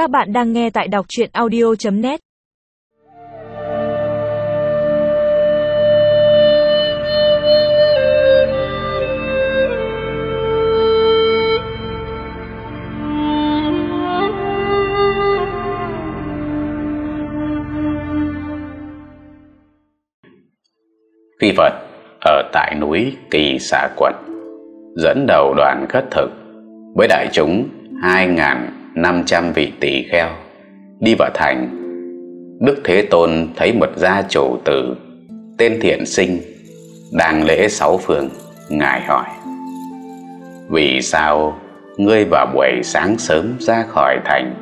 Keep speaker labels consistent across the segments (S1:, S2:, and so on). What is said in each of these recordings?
S1: Các bạn đang nghe tại đọc chuyện audio.net
S2: Phi Phật ở tại núi Kỳ Xà Quận dẫn đầu đoàn khất thực, với đại chúng 500 vị tỷ kheo đi vào thành. Đức Thế Tôn thấy một gia chủ tử tên Thiện Sinh đang lễ sáu phương. Ngài hỏi, Vì sao ngươi vào buổi sáng sớm ra khỏi thành,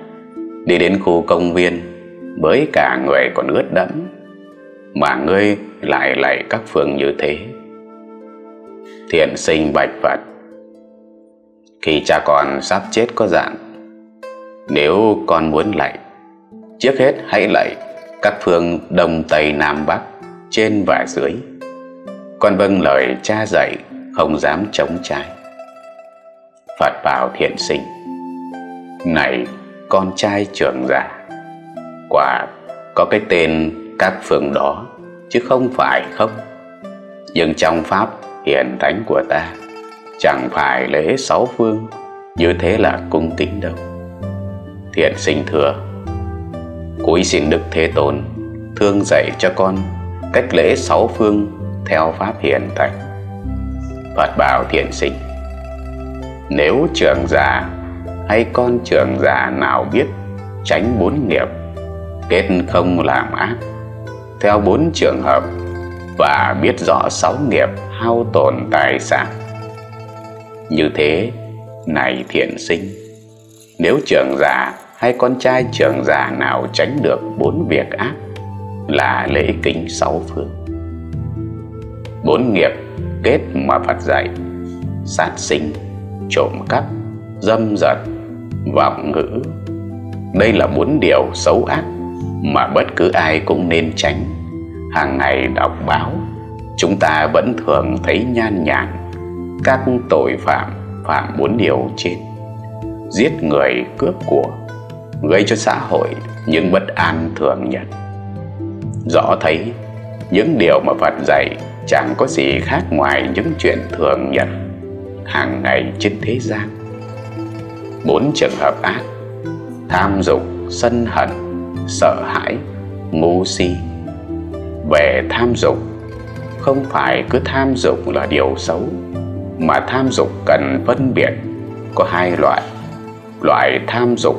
S2: đi đến khu công viên với cả người còn ướt đẫm, mà ngươi lại lạy các phương như thế thiện sinh bạch phật, khi cha con sắp chết có dạng nếu con muốn lạy, trước hết hãy lạy các phương đông tây nam bắc trên và dưới. Con vâng lời cha dạy, không dám chống trái. Phật bảo thiện sinh, này con trai trưởng giả quả có cái tên các phương đó chứ không phải không? Nhưng trong pháp hiển thánh của ta, chẳng phải lễ sáu phương, như thế là cung tính đâu thiện sinh thừa. Cúi xin đức thế tôn thương dạy cho con cách lễ sáu phương theo pháp hiền thành phật bảo thiện sinh, nếu trưởng giả hay con trưởng giả nào biết tránh bốn nghiệp, kết không làm ác, theo bốn trường hợp và biết rõ sáu nghiệp hao tổn tài sản. Như thế, này thiện sinh, nếu trưởng giả hay con trai trưởng già nào tránh được bốn việc ác là lễ kính sáu phương. Bốn nghiệp kết mà Phật dạy, sát sinh, trộm cắp, dâm dật, vọng ngữ. Đây là bốn điều xấu ác mà bất cứ ai cũng nên tránh. Hàng ngày đọc báo, chúng ta vẫn thường thấy nhan nhản các tội phạm phạm bốn điều trên. Giết người cướp của gây cho xã hội những bất an thường nhật. Rõ thấy, những điều mà Phật dạy chẳng có gì khác ngoài những chuyện thường nhật, hàng ngày trên thế gian. Bốn trường hợp ác, tham dục, sân hận, sợ hãi, ngu si. Về tham dục, không phải cứ tham dục là điều xấu, mà tham dục cần phân biệt có hai loại. Loại tham dục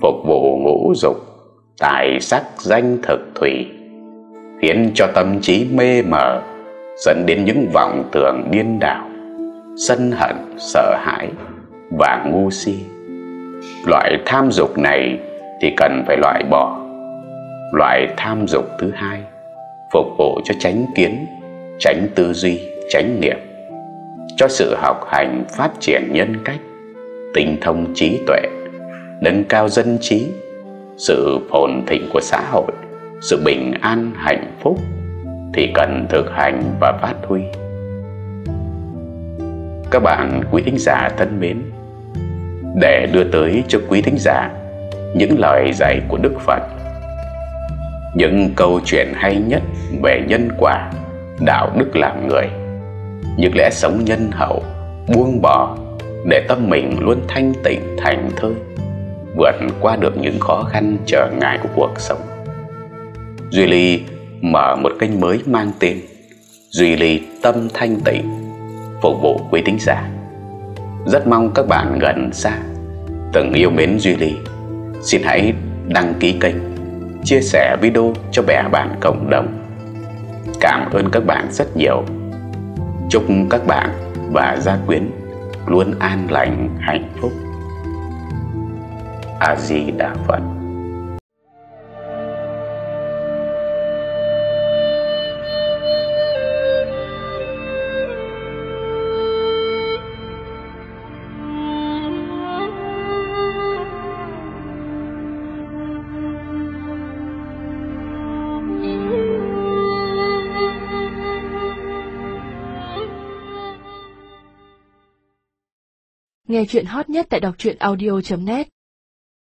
S2: phục vụ ngũ dục, tài sắc danh thực thủy, khiến cho tâm trí mê mờ, dẫn đến những vọng tưởng điên đảo, sân hận, sợ hãi và ngu si. Loại tham dục này thì cần phải loại bỏ. Loại tham dục thứ hai, phục vụ cho tránh kiến tránh tư duy tránh niệm, cho sự học hành phát triển nhân cách, tinh thông trí tuệ nâng cao dân trí, sự phồn thịnh của xã hội, sự bình an, hạnh phúc thì cần thực hành và phát huy. Các bạn, quý thính giả thân mến, để đưa tới cho quý thính giả những lời dạy của Đức Phật, những câu chuyện hay nhất về nhân quả, đạo đức làm người, những lẽ sống nhân hậu, buông bỏ để tâm mình luôn thanh tịnh, thành thơi vượt qua được những khó khăn trở ngại của cuộc sống. Duy ly mở một kênh mới mang tên duy ly tâm thanh tịnh, phục vụ quý tín giả. Rất mong các bạn gần xa, từng yêu mến duy ly. Xin hãy đăng ký kênh, chia sẻ video cho bè bạn cộng đồng. Cảm ơn các bạn rất nhiều. Chúc các bạn và gia quyến luôn an lành, hạnh phúc a di đà phật.
S1: Nghe chuyện hot nhất tại đọc truyện audio.net